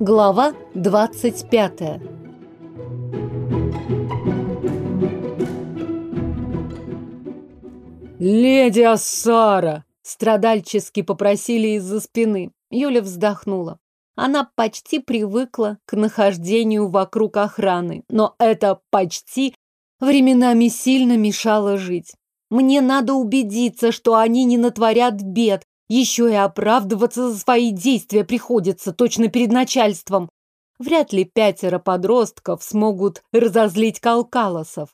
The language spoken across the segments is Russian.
Глава 25 «Леди Ассара!» – страдальчески попросили из-за спины. Юля вздохнула. Она почти привыкла к нахождению вокруг охраны, но это «почти» временами сильно мешало жить. Мне надо убедиться, что они не натворят бед, еще и оправдываться за свои действия приходится точно перед начальством. Вряд ли пятеро подростков смогут разозлить калкалосов.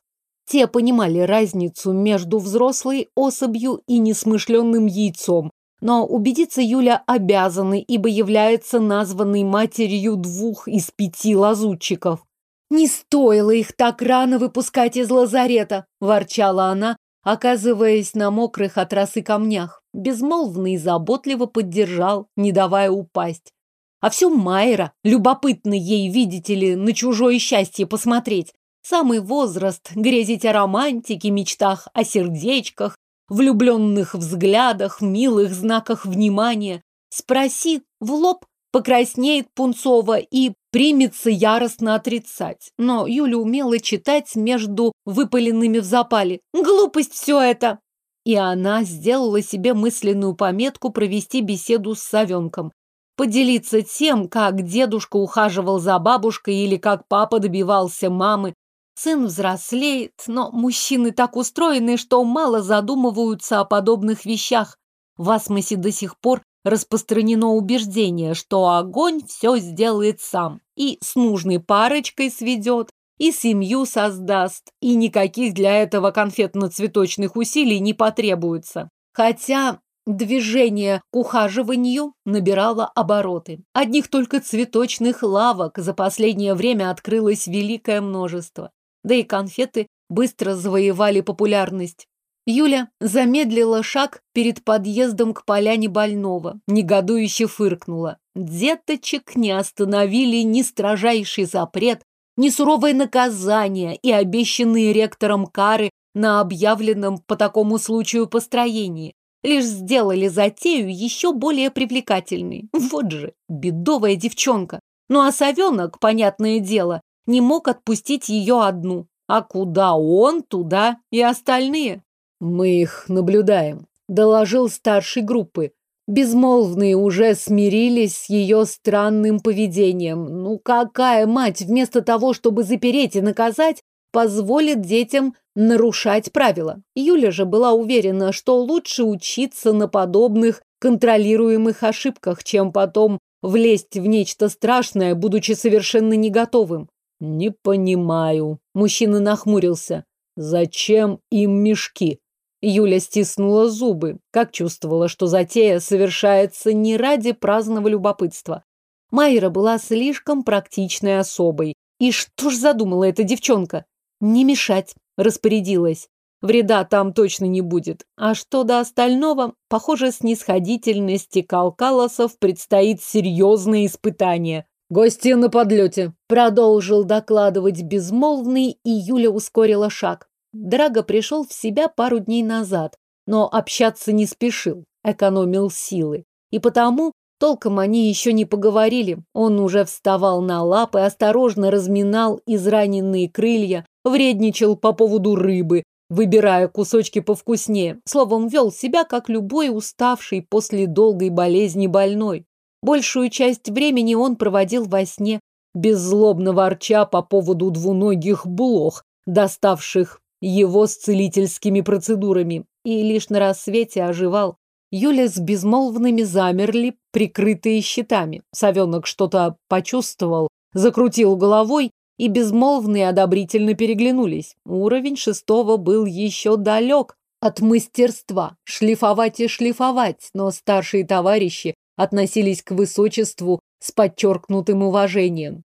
Те понимали разницу между взрослой особью и несмышленным яйцом, но убедиться Юля обязаны, ибо является названной матерью двух из пяти лазутчиков. «Не стоило их так рано выпускать из лазарета!» – ворчала она, оказываясь на мокрых от росы камнях. Безмолвный и заботливо поддержал, не давая упасть. А все Майера, любопытно ей, видите ли, на чужое счастье посмотреть. Самый возраст грезить о романтике, мечтах о сердечках, влюбленных взглядах, милых знаках внимания. Спроси в лоб, покраснеет Пунцова и примется яростно отрицать. Но Юля умела читать между выпаленными в запале. Глупость все это! И она сделала себе мысленную пометку провести беседу с совенком. Поделиться тем, как дедушка ухаживал за бабушкой или как папа добивался мамы, Сын взрослеет, но мужчины так устроены, что мало задумываются о подобных вещах. В Асмосе до сих пор распространено убеждение, что огонь все сделает сам. И с нужной парочкой сведет, и семью создаст, и никаких для этого конфетно-цветочных усилий не потребуется. Хотя движение к ухаживанию набирало обороты. Одних только цветочных лавок за последнее время открылось великое множество да и конфеты быстро завоевали популярность. Юля замедлила шаг перед подъездом к поляне больного, негодующе фыркнула. Деточек не остановили ни строжайший запрет, ни суровое наказание и обещанные ректором кары на объявленном по такому случаю построении. Лишь сделали затею еще более привлекательной. Вот же, бедовая девчонка. Ну а совенок, понятное дело, не мог отпустить ее одну. А куда он, туда и остальные. Мы их наблюдаем, доложил старший группы. Безмолвные уже смирились с ее странным поведением. Ну какая мать, вместо того, чтобы запереть и наказать, позволит детям нарушать правила? Юля же была уверена, что лучше учиться на подобных контролируемых ошибках, чем потом влезть в нечто страшное, будучи совершенно не готовым. «Не понимаю». Мужчина нахмурился. «Зачем им мешки?» Юля стиснула зубы, как чувствовала, что затея совершается не ради праздного любопытства. Майра была слишком практичной особой. И что ж задумала эта девчонка? Не мешать, распорядилась. Вреда там точно не будет. А что до остального, похоже, снисходительности Калкалосов предстоит серьезное испытание. «Гости на подлете», — продолжил докладывать безмолвный, и Юля ускорила шаг. Драго пришел в себя пару дней назад, но общаться не спешил, экономил силы. И потому толком они еще не поговорили. Он уже вставал на лапы, осторожно разминал израненные крылья, вредничал по поводу рыбы, выбирая кусочки повкуснее. Словом, вел себя, как любой уставший после долгой болезни больной. Большую часть времени он проводил во сне, беззлобно ворча по поводу двуногих блох, доставших его с целительскими процедурами, и лишь на рассвете оживал. Юля с безмолвными замерли, прикрытые щитами. Совенок что-то почувствовал, закрутил головой, и безмолвные одобрительно переглянулись. Уровень шестого был еще далек от мастерства. Шлифовать и шлифовать, но старшие товарищи относились к высочеству с подчеркнутым уважением.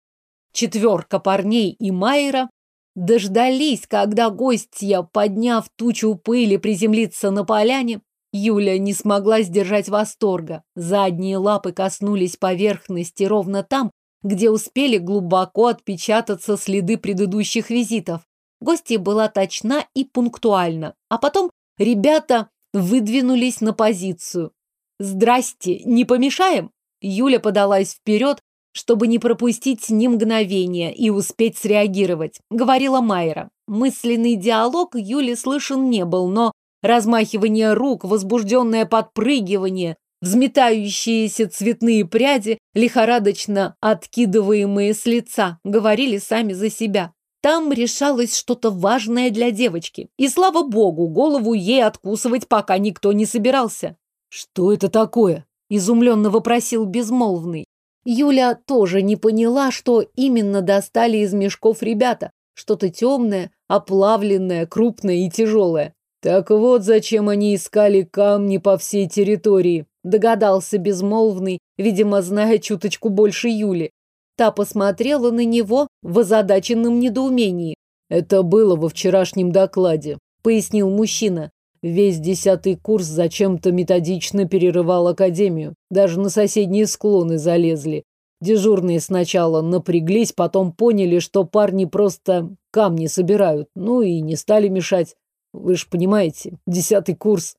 Четверка парней и Майера дождались, когда гостья, подняв тучу пыли, приземлится на поляне. Юля не смогла сдержать восторга. Задние лапы коснулись поверхности ровно там, где успели глубоко отпечататься следы предыдущих визитов. Гостья была точна и пунктуальна. А потом ребята выдвинулись на позицию. Здрасте, не помешаем? Юля подалась вперед, чтобы не пропустить ни мгновения и успеть среагировать, говорила Майра. Мысленный диалог Юли слышен не был, но размахивание рук, возбужденное подпрыгивание, взметающиеся цветные пряди, лихорадочно откидываемые с лица, говорили сами за себя. Там решалось что-то важное для девочки. И, слава богу, голову ей откусывать пока никто не собирался. «Что это такое?» – изумленно вопросил безмолвный. Юля тоже не поняла, что именно достали из мешков ребята. Что-то темное, оплавленное, крупное и тяжелое. Так вот, зачем они искали камни по всей территории, догадался безмолвный, видимо, зная чуточку больше Юли. Та посмотрела на него в озадаченном недоумении. Это было во вчерашнем докладе, пояснил мужчина. Весь десятый курс зачем-то методично перерывал академию. Даже на соседние склоны залезли. Дежурные сначала напряглись, потом поняли, что парни просто камни собирают. Ну и не стали мешать. Вы же понимаете, десятый курс.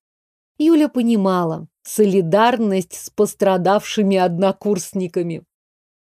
Юля понимала. Солидарность с пострадавшими однокурсниками.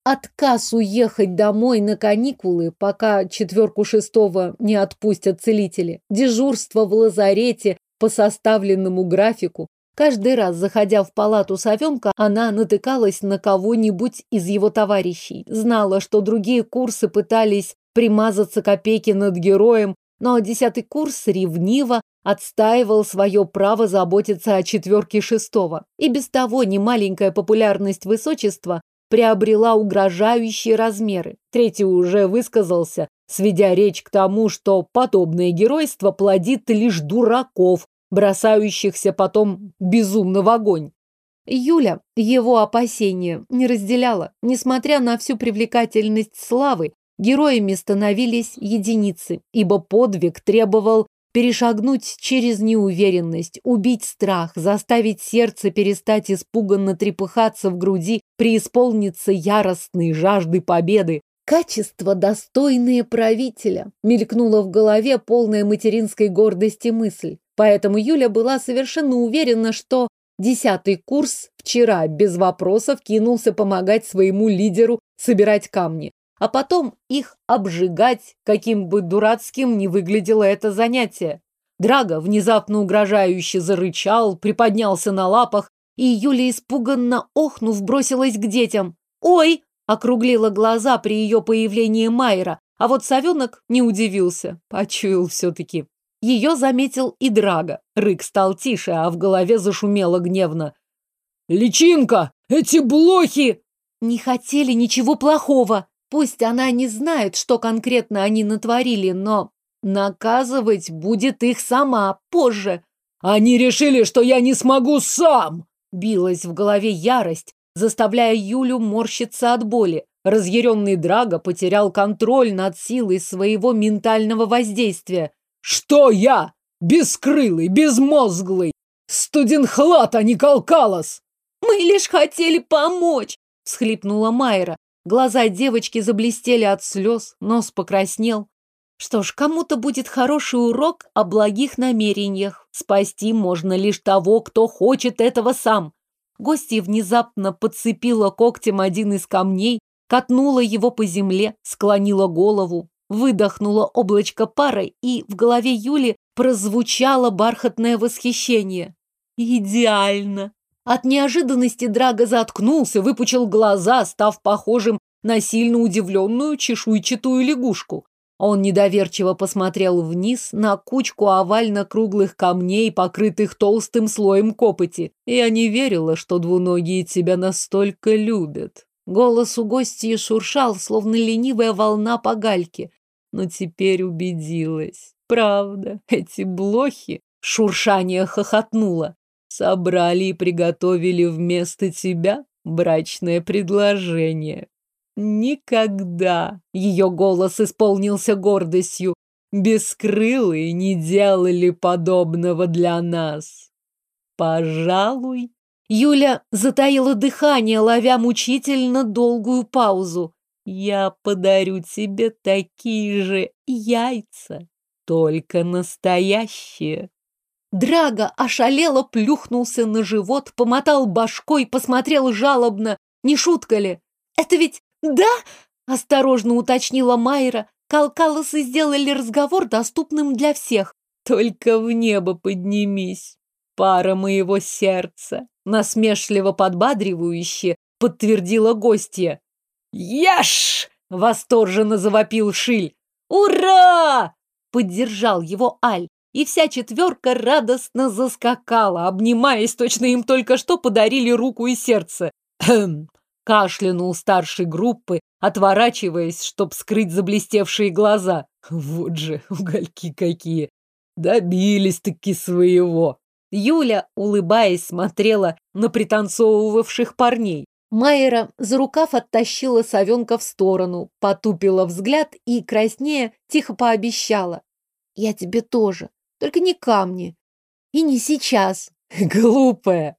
Отказ уехать домой на каникулы, пока четверку шестого не отпустят целители. Дежурство в лазарете по составленному графику. Каждый раз, заходя в палату Савенка, она натыкалась на кого-нибудь из его товарищей. Знала, что другие курсы пытались примазаться копейки над героем, но десятый курс ревниво отстаивал свое право заботиться о четверке шестого. И без того немаленькая популярность высочества приобрела угрожающие размеры. Третий уже высказался, сведя речь к тому, что подобное геройство плодит лишь дураков, бросающихся потом безумно в огонь. Юля его опасения не разделяла. Несмотря на всю привлекательность славы, героями становились единицы, ибо подвиг требовал перешагнуть через неуверенность, убить страх, заставить сердце перестать испуганно трепыхаться в груди, преисполниться яростной жажды победы. Качество, достойные правителя, мелькнула в голове полная материнской гордости мысль. Поэтому Юля была совершенно уверена, что десятый курс вчера без вопросов кинулся помогать своему лидеру собирать камни, а потом их обжигать, каким бы дурацким ни выглядело это занятие. Драго внезапно угрожающе зарычал, приподнялся на лапах, и Юля, испуганно охнув, бросилась к детям. «Ой!» Округлила глаза при ее появлении Майера, а вот совенок не удивился, почуял все-таки. Ее заметил и Драго. Рык стал тише, а в голове зашумело гневно. «Личинка! Эти блохи!» Не хотели ничего плохого. Пусть она не знает, что конкретно они натворили, но наказывать будет их сама позже. «Они решили, что я не смогу сам!» Билась в голове ярость, заставляя Юлю морщиться от боли. Разъяренный Драго потерял контроль над силой своего ментального воздействия. «Что я? Бескрылый, безмозглый! Студенхлад, а не Калкалос!» «Мы лишь хотели помочь!» — всхлипнула Майра. Глаза девочки заблестели от слез, нос покраснел. Что ж, кому-то будет хороший урок о благих намерениях. Спасти можно лишь того, кто хочет этого сам. Гостья внезапно подцепила когтем один из камней, катнула его по земле, склонила голову, выдохнула облачко пара, и в голове Юли прозвучало бархатное восхищение. «Идеально!» От неожиданности Драго заткнулся, выпучил глаза, став похожим на сильно удивленную чешуйчатую лягушку. Он недоверчиво посмотрел вниз на кучку овально-круглых камней, покрытых толстым слоем копоти. Я не верила, что двуногие тебя настолько любят. Голос у гостьи шуршал, словно ленивая волна по гальке. Но теперь убедилась. Правда, эти блохи, шуршание хохотнуло, собрали и приготовили вместо тебя брачное предложение. Никогда ее голос исполнился гордостью. Бескрылые не делали подобного для нас. Пожалуй. Юля затаила дыхание, ловя мучительно долгую паузу. Я подарю тебе такие же яйца, только настоящие. Драга ошалело плюхнулся на живот, помотал башкой, посмотрел жалобно. Не шутка ли? Это ведь да? Осторожно уточнила Майра. Калкалосы сделали разговор доступным для всех. Только в небо поднимись, пара моего сердца. Насмешливо подбадривающе подтвердила гостья. «Ешь!» — восторженно завопил Шиль. «Ура!» — поддержал его Аль и вся четверка радостно заскакала, обнимаясь, точно им только что подарили руку и сердце. «Хм!» — кашлянул старшей группы, отворачиваясь, чтоб скрыть заблестевшие глаза. «Вот же, угольки какие! Добились-таки своего!» Юля, улыбаясь, смотрела на пританцовывавших парней. Майера за рукав оттащила совенка в сторону, потупила взгляд и, краснея, тихо пообещала. «Я тебе тоже. Только не камни. И не сейчас. Глупая.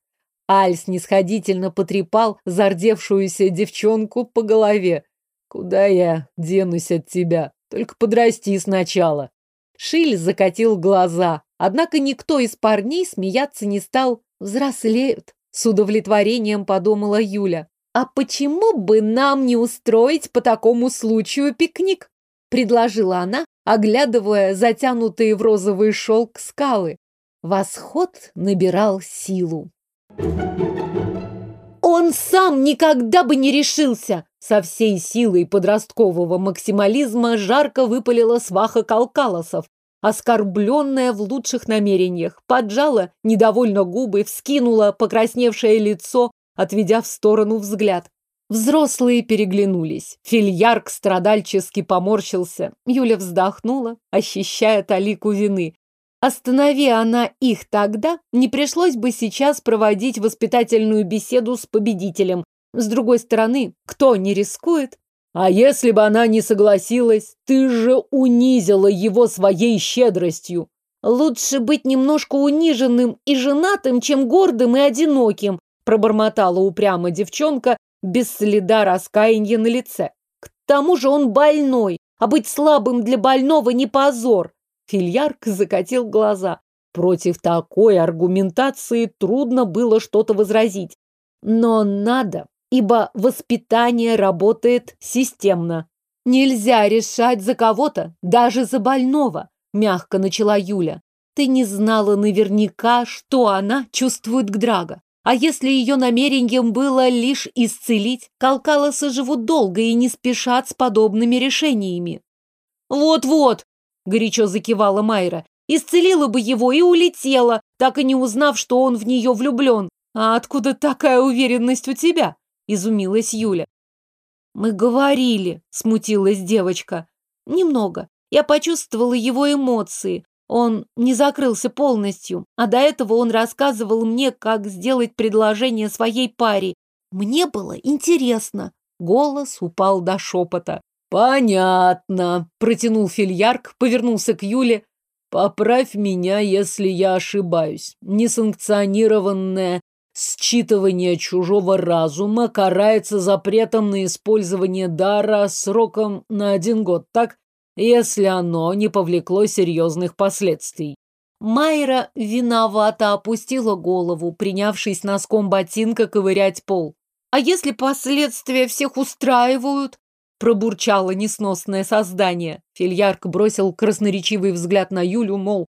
Аль снисходительно потрепал зардевшуюся девчонку по голове. Куда я денусь от тебя? Только подрасти сначала. Шиль закатил глаза. Однако никто из парней смеяться не стал. Взрослеют. С удовлетворением подумала Юля. А почему бы нам не устроить по такому случаю пикник? Предложила она, оглядывая затянутые в розовый шелк скалы. Восход набирал силу. Он сам никогда бы не решился! Со всей силой подросткового максимализма жарко выпалила сваха Калкалосов, оскорбленная в лучших намерениях, поджала недовольно губы, вскинула покрасневшее лицо, отведя в сторону взгляд. Взрослые переглянулись. Фильярк страдальчески поморщился. Юля вздохнула, ощущая талику вины. Останови она их тогда, не пришлось бы сейчас проводить воспитательную беседу с победителем. С другой стороны, кто не рискует? А если бы она не согласилась, ты же унизила его своей щедростью. Лучше быть немножко униженным и женатым, чем гордым и одиноким, пробормотала упрямо девчонка, без следа раскаяния на лице. К тому же он больной, а быть слабым для больного не позор. Фильярк закатил глаза. Против такой аргументации трудно было что-то возразить. Но надо, ибо воспитание работает системно. Нельзя решать за кого-то, даже за больного, мягко начала Юля. Ты не знала наверняка, что она чувствует к Драго. А если ее намерением было лишь исцелить, калкалосы живут долго и не спешат с подобными решениями. «Вот-вот!» – горячо закивала Майра. «Исцелила бы его и улетела, так и не узнав, что он в нее влюблен. А откуда такая уверенность у тебя?» – изумилась Юля. «Мы говорили», – смутилась девочка. «Немного. Я почувствовала его эмоции. Он не закрылся полностью, а до этого он рассказывал мне, как сделать предложение своей паре. Мне было интересно. Голос упал до шепота. «Понятно», — протянул Фильярк, повернулся к Юле. «Поправь меня, если я ошибаюсь. Несанкционированное считывание чужого разума карается запретом на использование дара сроком на один год, так? если оно не повлекло серьезных последствий. Майра виновато опустила голову, принявшись носком ботинка ковырять пол. «А если последствия всех устраивают?» Пробурчало несносное создание. Фильярк бросил красноречивый взгляд на Юлю, мол,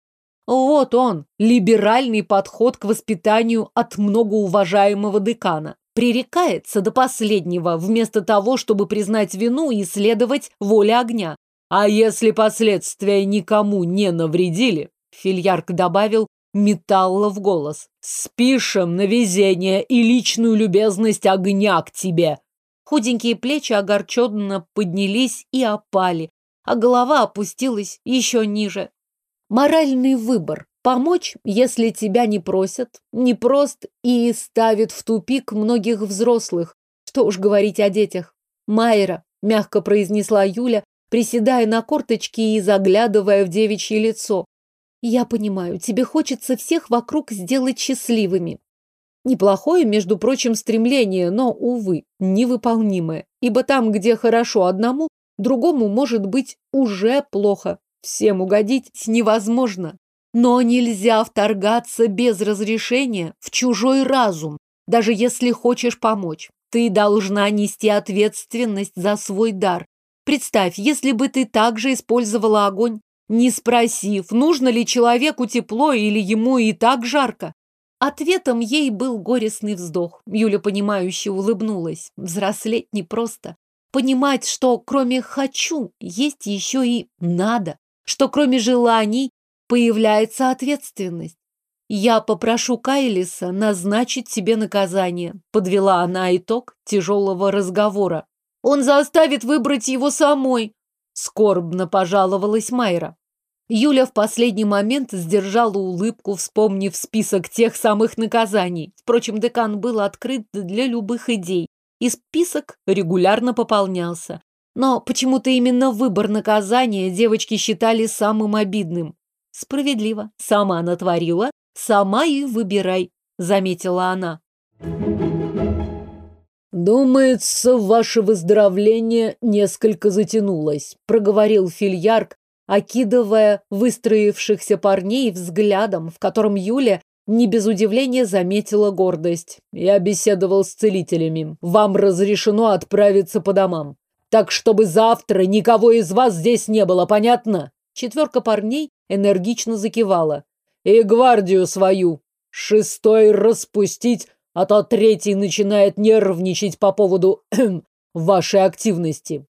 вот он, либеральный подход к воспитанию от многоуважаемого декана. Пререкается до последнего, вместо того, чтобы признать вину и следовать воле огня. А если последствия никому не навредили, Фильярк добавил металла в голос, спишем на везение и личную любезность огня к тебе. Худенькие плечи огорченно поднялись и опали, а голова опустилась еще ниже. Моральный выбор. Помочь, если тебя не просят, непрост и ставит в тупик многих взрослых. Что уж говорить о детях. Майра, мягко произнесла Юля, приседая на корточки и заглядывая в девичье лицо. «Я понимаю, тебе хочется всех вокруг сделать счастливыми. Неплохое, между прочим, стремление, но, увы, невыполнимое. Ибо там, где хорошо одному, другому может быть уже плохо. Всем угодить невозможно. Но нельзя вторгаться без разрешения в чужой разум, даже если хочешь помочь. Ты должна нести ответственность за свой дар. Представь, если бы ты также использовала огонь, не спросив, нужно ли человеку тепло или ему и так жарко. Ответом ей был горестный вздох. Юля, понимающе улыбнулась. Взрослеть непросто. Понимать, что кроме «хочу» есть еще и «надо», что кроме желаний появляется ответственность. «Я попрошу Кайлиса назначить тебе наказание», — подвела она итог тяжелого разговора. «Он заставит выбрать его самой», — скорбно пожаловалась Майра. Юля в последний момент сдержала улыбку, вспомнив список тех самых наказаний. Впрочем, декан был открыт для любых идей, и список регулярно пополнялся. Но почему-то именно выбор наказания девочки считали самым обидным. Справедливо. Сама натворила, сама и выбирай, заметила она. «Думается, ваше выздоровление несколько затянулось», — проговорил Фильярк, окидывая выстроившихся парней взглядом, в котором Юля не без удивления заметила гордость. «Я беседовал с целителями. Вам разрешено отправиться по домам. Так, чтобы завтра никого из вас здесь не было, понятно?» Четверка парней энергично закивала. «И гвардию свою! Шестой распустить, а то третий начинает нервничать по поводу вашей активности.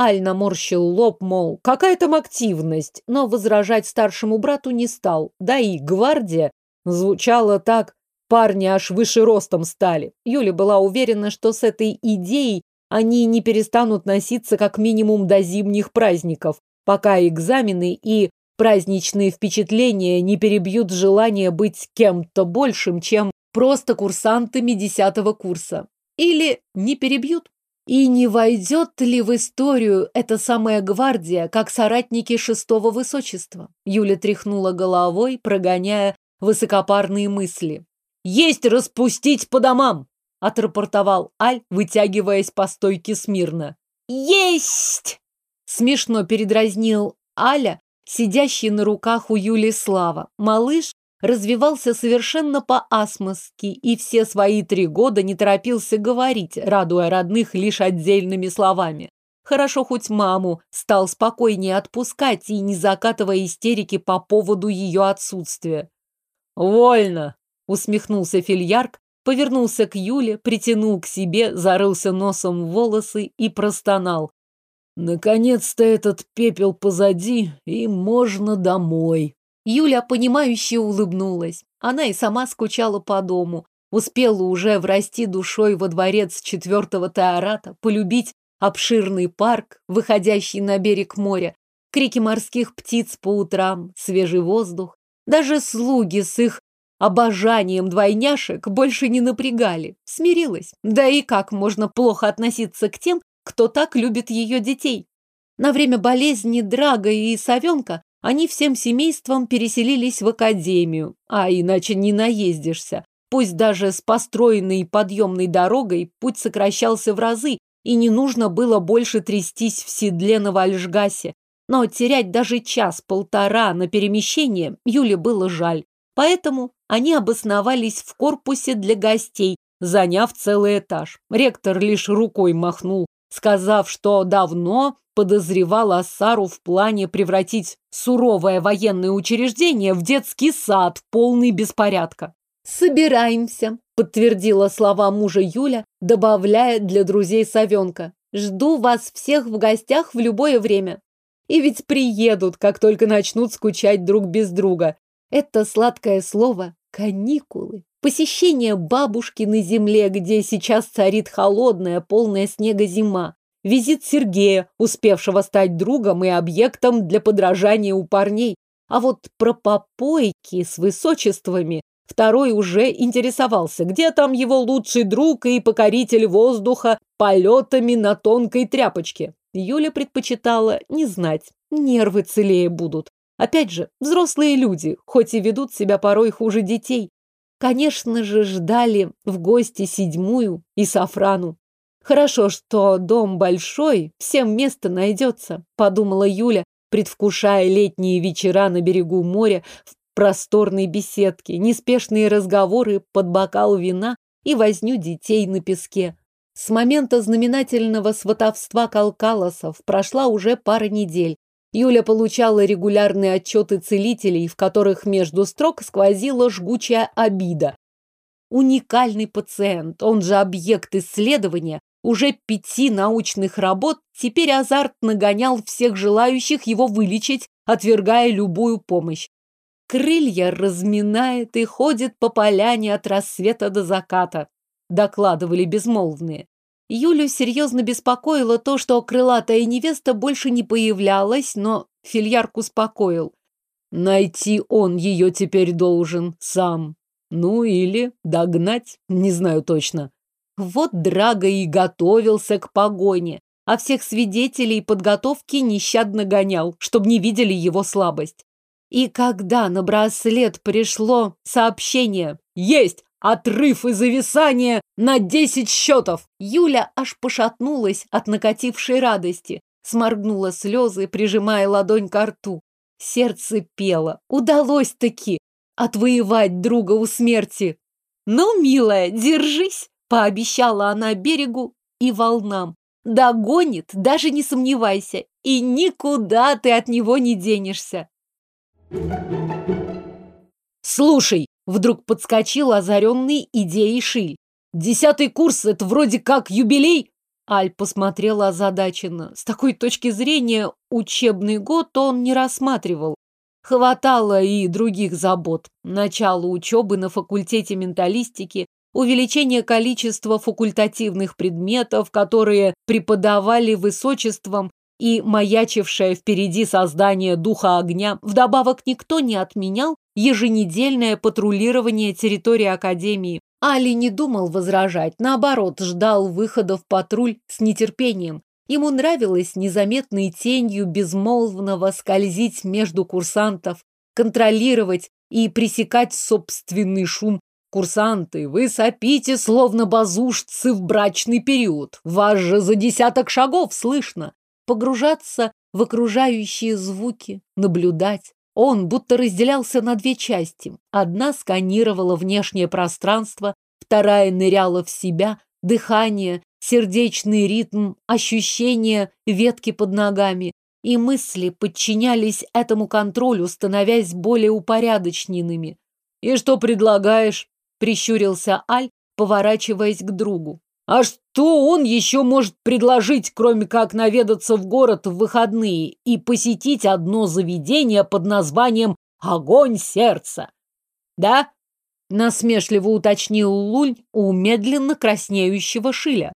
Аль наморщил лоб, мол, какая там активность, но возражать старшему брату не стал. Да и гвардия звучала так, парни аж выше ростом стали. Юля была уверена, что с этой идеей они не перестанут носиться как минимум до зимних праздников, пока экзамены и праздничные впечатления не перебьют желание быть кем-то большим, чем просто курсантами десятого курса. Или не перебьют. И не войдет ли в историю эта самая гвардия, как соратники шестого высочества? Юля тряхнула головой, прогоняя высокопарные мысли. «Есть распустить по домам!» – отрапортовал Аль, вытягиваясь по стойке смирно. «Есть!» – смешно передразнил Аля, сидящий на руках у Юли Слава. Малыш развивался совершенно по-асмоски и все свои три года не торопился говорить, радуя родных лишь отдельными словами. Хорошо хоть маму стал спокойнее отпускать и не закатывая истерики по поводу ее отсутствия. «Вольно!» — усмехнулся Фильярк, повернулся к Юле, притянул к себе, зарылся носом в волосы и простонал. «Наконец-то этот пепел позади, и можно домой!» Юля, понимающе улыбнулась. Она и сама скучала по дому. Успела уже врасти душой во дворец четвертого теората, полюбить обширный парк, выходящий на берег моря, крики морских птиц по утрам, свежий воздух. Даже слуги с их обожанием двойняшек больше не напрягали. Смирилась. Да и как можно плохо относиться к тем, кто так любит ее детей? На время болезни Драга и Савенка они всем семейством переселились в академию, а иначе не наездишься. Пусть даже с построенной подъемной дорогой путь сокращался в разы, и не нужно было больше трястись в седле на Вальжгасе. Но терять даже час-полтора на перемещение Юле было жаль. Поэтому они обосновались в корпусе для гостей, заняв целый этаж. Ректор лишь рукой махнул, сказав, что давно подозревал Ассару в плане превратить суровое военное учреждение в детский сад, полный беспорядка. «Собираемся», — подтвердила слова мужа Юля, добавляя для друзей совенка. «Жду вас всех в гостях в любое время. И ведь приедут, как только начнут скучать друг без друга. Это сладкое слово «каникулы». Посещение бабушки на земле, где сейчас царит холодная, полная снега зима визит Сергея, успевшего стать другом и объектом для подражания у парней. А вот про попойки с высочествами второй уже интересовался, где там его лучший друг и покоритель воздуха полетами на тонкой тряпочке. Юля предпочитала не знать, нервы целее будут. Опять же, взрослые люди, хоть и ведут себя порой хуже детей. Конечно же, ждали в гости седьмую и Сафрану. Хорошо, что дом большой, всем место найдется, подумала Юля, предвкушая летние вечера на берегу моря в просторной беседке, неспешные разговоры под бокал вина и возню детей на песке. С момента знаменательного сватовства Калкалосов прошла уже пара недель. Юля получала регулярные отчеты целителей, в которых между строк сквозила жгучая обида. Уникальный пациент, он же объект исследования, уже пяти научных работ, теперь азарт нагонял всех желающих его вылечить, отвергая любую помощь. Крылья разминает и ходит по поляне от рассвета до заката, докладывали безмолвные. Юлю серьезно беспокоило то, что крылатая невеста больше не появлялась, но Фильярк успокоил. Найти он ее теперь должен сам. Ну или догнать, не знаю точно. Вот Драго и готовился к погоне, а всех свидетелей подготовки нещадно гонял, чтобы не видели его слабость. И когда на браслет пришло сообщение «Есть! Отрыв и зависание на десять счетов!» Юля аж пошатнулась от накатившей радости, сморгнула слезы, прижимая ладонь к рту. Сердце пело. Удалось-таки отвоевать друга у смерти. «Ну, милая, держись!» Пообещала она берегу и волнам. Догонит, даже не сомневайся, и никуда ты от него не денешься. Слушай, вдруг подскочил озаренный идеей Шиль. Десятый курс — это вроде как юбилей. Аль посмотрела озадаченно. С такой точки зрения учебный год он не рассматривал. Хватало и других забот. Начало учебы на факультете менталистики, увеличение количества факультативных предметов, которые преподавали высочеством и маячившее впереди создание духа огня. Вдобавок никто не отменял еженедельное патрулирование территории Академии. Али не думал возражать, наоборот, ждал выхода в патруль с нетерпением. Ему нравилось незаметной тенью безмолвного скользить между курсантов, контролировать и пресекать собственный шум Курсанты, вы сопите, словно базушцы в брачный период. Вас же за десяток шагов слышно. Погружаться в окружающие звуки, наблюдать. Он будто разделялся на две части. Одна сканировала внешнее пространство, вторая ныряла в себя, дыхание, сердечный ритм, ощущение ветки под ногами. И мысли подчинялись этому контролю, становясь более упорядоченными. «И что предлагаешь?» Прищурился Аль, поворачиваясь к другу. А что он еще может предложить, кроме как наведаться в город в выходные и посетить одно заведение под названием «Огонь сердца»? Да? Насмешливо уточнил Луль у медленно краснеющего Шиля.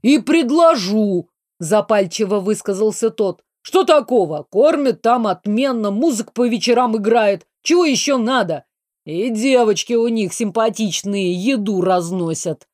«И предложу!» – запальчиво высказался тот. «Что такого? Кормят там отменно, музыка по вечерам играет. Чего еще надо? И девочки у них симпатичные, еду разносят.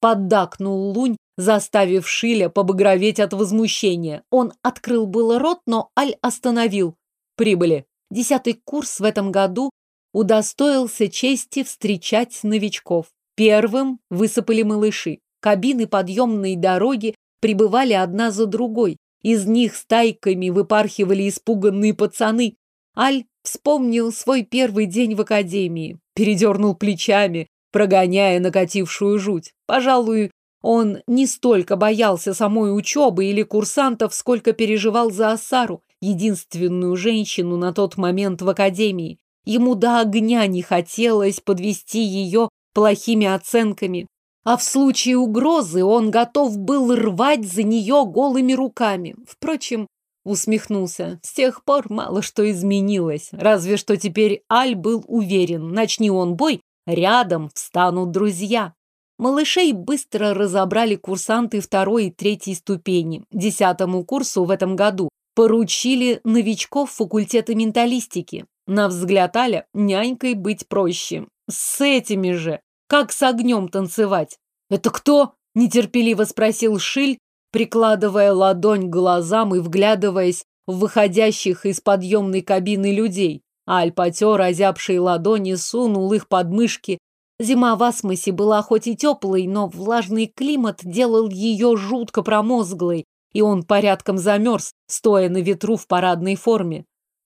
Поддакнул Лунь, заставив Шиля побагроветь от возмущения. Он открыл было рот, но Аль остановил. Прибыли. Десятый курс в этом году удостоился чести встречать новичков. Первым высыпали малыши. Кабины подъемной дороги прибывали одна за другой. Из них стайками выпархивали испуганные пацаны. Аль Вспомнил свой первый день в академии, передернул плечами, прогоняя накатившую жуть. Пожалуй, он не столько боялся самой учебы или курсантов, сколько переживал за Асару, единственную женщину на тот момент в академии. Ему до огня не хотелось подвести ее плохими оценками, а в случае угрозы он готов был рвать за нее голыми руками. Впрочем, Усмехнулся. С тех пор мало что изменилось. Разве что теперь Аль был уверен, начни он бой, рядом встанут друзья. Малышей быстро разобрали курсанты второй и третьей ступени. Десятому курсу в этом году поручили новичков факультета менталистики. На взгляд Аля, нянькой быть проще. С этими же. Как с огнем танцевать? «Это кто?» – нетерпеливо спросил Шиль, прикладывая ладонь к глазам и вглядываясь в выходящих из подъемной кабины людей. Аль потер озябшие ладони, сунул их под мышки. Зима в Асмосе была хоть и теплой, но влажный климат делал ее жутко промозглой, и он порядком замерз, стоя на ветру в парадной форме.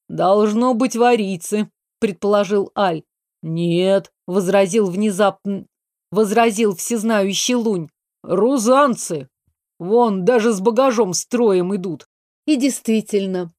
«Должно быть варийцы», предположил Аль. Нет, возразил внезапно, возразил всезнающий Лунь. Рузанцы. Вон, даже с багажом строем идут. И действительно,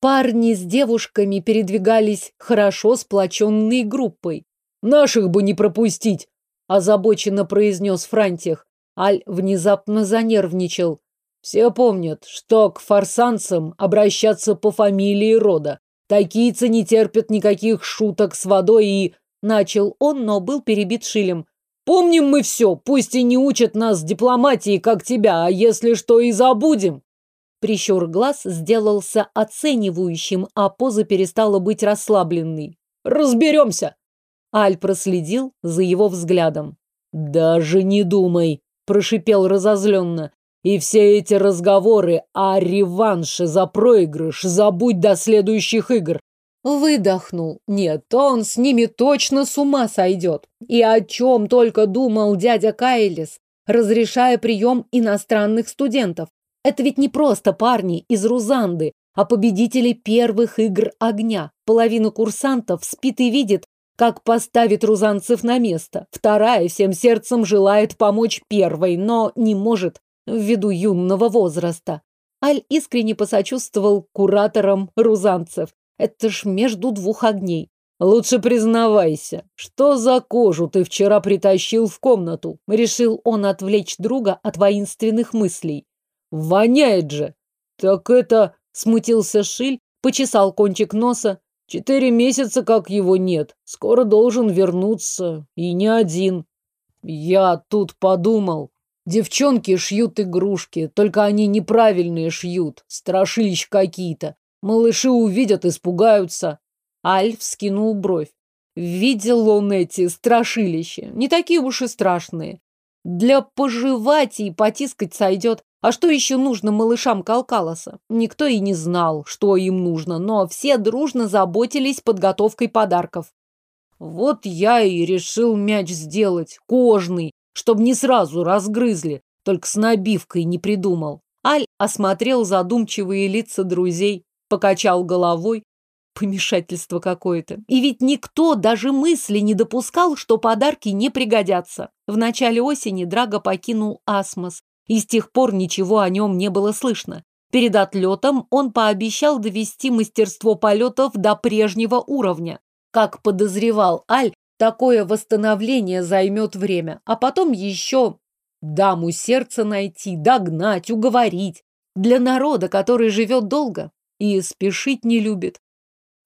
парни с девушками передвигались хорошо сплоченной группой. Наших бы не пропустить, озабоченно произнес Франтих. Аль внезапно занервничал. Все помнят, что к фарсанцам обращаться по фамилии рода. Такийцы не терпят никаких шуток с водой и... Начал он, но был перебит Шилем. Помним мы все, пусть и не учат нас дипломатии, как тебя, а если что и забудем. Прищур глаз сделался оценивающим, а поза перестала быть расслабленной. Разберемся. Аль проследил за его взглядом. Даже не думай, прошипел разозленно. И все эти разговоры о реванше за проигрыш забудь до следующих игр. Выдохнул. Нет, он с ними точно с ума сойдет. И о чем только думал дядя Кайлис, разрешая прием иностранных студентов. Это ведь не просто парни из Рузанды, а победители первых игр огня. Половина курсантов спит и видит, как поставит рузанцев на место. Вторая всем сердцем желает помочь первой, но не может ввиду юного возраста. Аль искренне посочувствовал кураторам рузанцев. Это ж между двух огней. Лучше признавайся, что за кожу ты вчера притащил в комнату? Решил он отвлечь друга от воинственных мыслей. Воняет же. Так это... Смутился Шиль, почесал кончик носа. Четыре месяца, как его нет. Скоро должен вернуться. И не один. Я тут подумал. Девчонки шьют игрушки, только они неправильные шьют. Страшилищ какие-то. Малыши увидят, испугаются. Аль вскинул бровь. Видел он эти страшилища. Не такие уж и страшные. Для пожевать и потискать сойдет. А что еще нужно малышам Калкалоса? Никто и не знал, что им нужно, но все дружно заботились подготовкой подарков. Вот я и решил мяч сделать, кожный, чтобы не сразу разгрызли, только с набивкой не придумал. Аль осмотрел задумчивые лица друзей, покачал головой. Помешательство какое-то. И ведь никто даже мысли не допускал, что подарки не пригодятся. В начале осени Драго покинул Асмос, и с тех пор ничего о нем не было слышно. Перед отлетом он пообещал довести мастерство полетов до прежнего уровня. Как подозревал Аль, такое восстановление займет время, а потом еще даму сердца найти, догнать, уговорить. Для народа, который живет долго, и спешить не любит.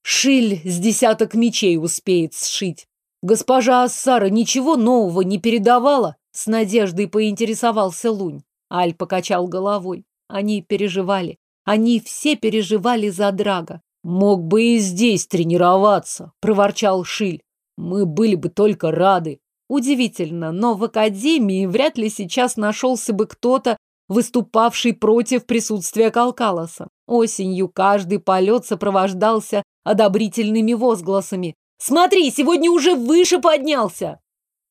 Шиль с десяток мечей успеет сшить. Госпожа Ассара ничего нового не передавала? С надеждой поинтересовался Лунь. Аль покачал головой. Они переживали. Они все переживали за Драга. Мог бы и здесь тренироваться, проворчал Шиль. Мы были бы только рады. Удивительно, но в академии вряд ли сейчас нашелся бы кто-то, выступавший против присутствия Калкалоса. Осенью каждый полет сопровождался одобрительными возгласами. «Смотри, сегодня уже выше поднялся!»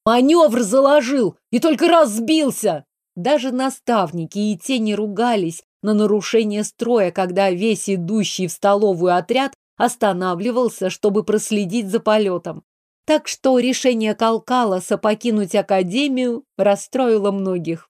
«Маневр заложил и только раз сбился!» Даже наставники и те не ругались на нарушение строя, когда весь идущий в столовую отряд останавливался, чтобы проследить за полетом. Так что решение Калкалоса покинуть Академию расстроило многих.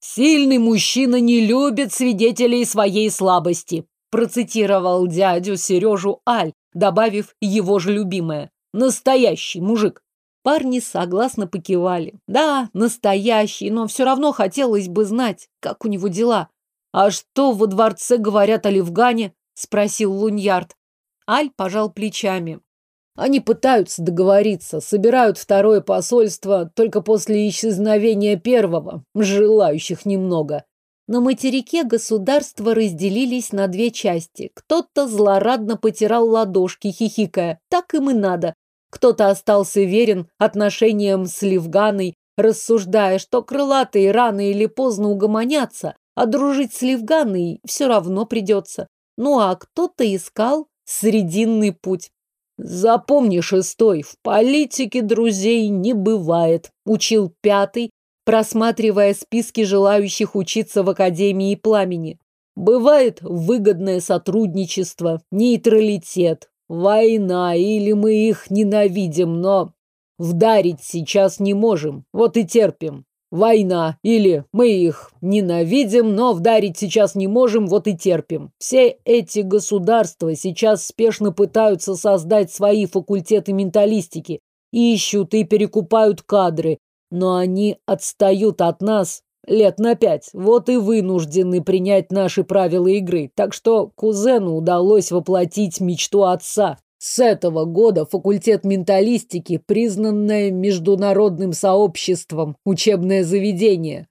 «Сильный мужчина не любит свидетелей своей слабости», процитировал дядю Сережу Аль, добавив его же любимое. «Настоящий мужик». Парни согласно покивали. Да, настоящий, но все равно хотелось бы знать, как у него дела. «А что во дворце говорят о Левгане?» – спросил Луньярд. Аль пожал плечами. Они пытаются договориться, собирают второе посольство только после исчезновения первого. Желающих немного. На материке государства разделились на две части. Кто-то злорадно потирал ладошки, хихикая. Так им и надо. Кто-то остался верен отношениям с Ливганой, рассуждая, что крылатые рано или поздно угомонятся, а дружить с Ливганой все равно придется. Ну а кто-то искал срединный путь. Запомни, шестой, в политике друзей не бывает, учил пятый, просматривая списки желающих учиться в Академии Пламени. Бывает выгодное сотрудничество, нейтралитет. Война, или мы их ненавидим, но вдарить сейчас не можем, вот и терпим. Война, или мы их ненавидим, но вдарить сейчас не можем, вот и терпим. Все эти государства сейчас спешно пытаются создать свои факультеты менталистики, ищут и перекупают кадры, но они отстают от нас лет на пять. Вот и вынуждены принять наши правила игры. Так что кузену удалось воплотить мечту отца. С этого года факультет менталистики, признанное международным сообществом, учебное заведение.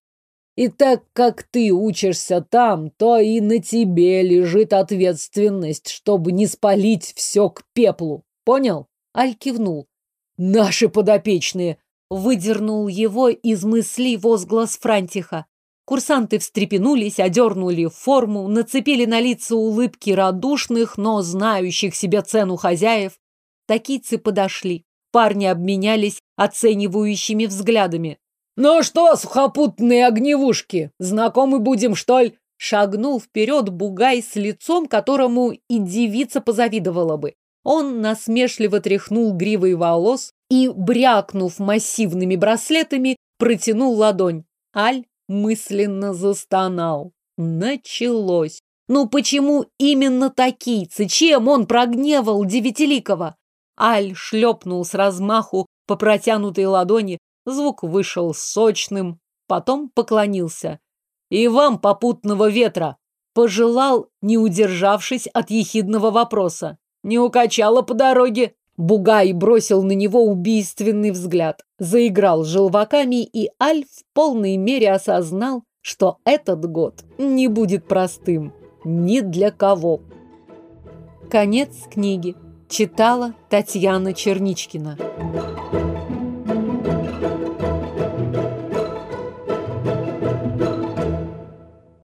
И так как ты учишься там, то и на тебе лежит ответственность, чтобы не спалить все к пеплу. Понял? Аль кивнул. Наши подопечные. Выдернул его из мыслей возглас Франтиха. Курсанты встрепенулись, одернули форму, нацепили на лица улыбки радушных, но знающих себе цену хозяев. Такийцы подошли. Парни обменялись оценивающими взглядами. «Ну что, сухопутные огневушки, знакомы будем, что ли?» Шагнул вперед бугай с лицом, которому и девица позавидовала бы. Он насмешливо тряхнул гривой волос и, брякнув массивными браслетами, протянул ладонь. Аль мысленно застонал. Началось. Ну почему именно такийцы? Чем он прогневал Девятиликова? Аль шлепнул с размаху по протянутой ладони. Звук вышел сочным. Потом поклонился. «И вам попутного ветра!» Пожелал, не удержавшись от ехидного вопроса. «Не укачало по дороге?» Бугай бросил на него убийственный взгляд, заиграл желваками, и Альф в полной мере осознал, что этот год не будет простым ни для кого. Конец книги. Читала Татьяна Черничкина.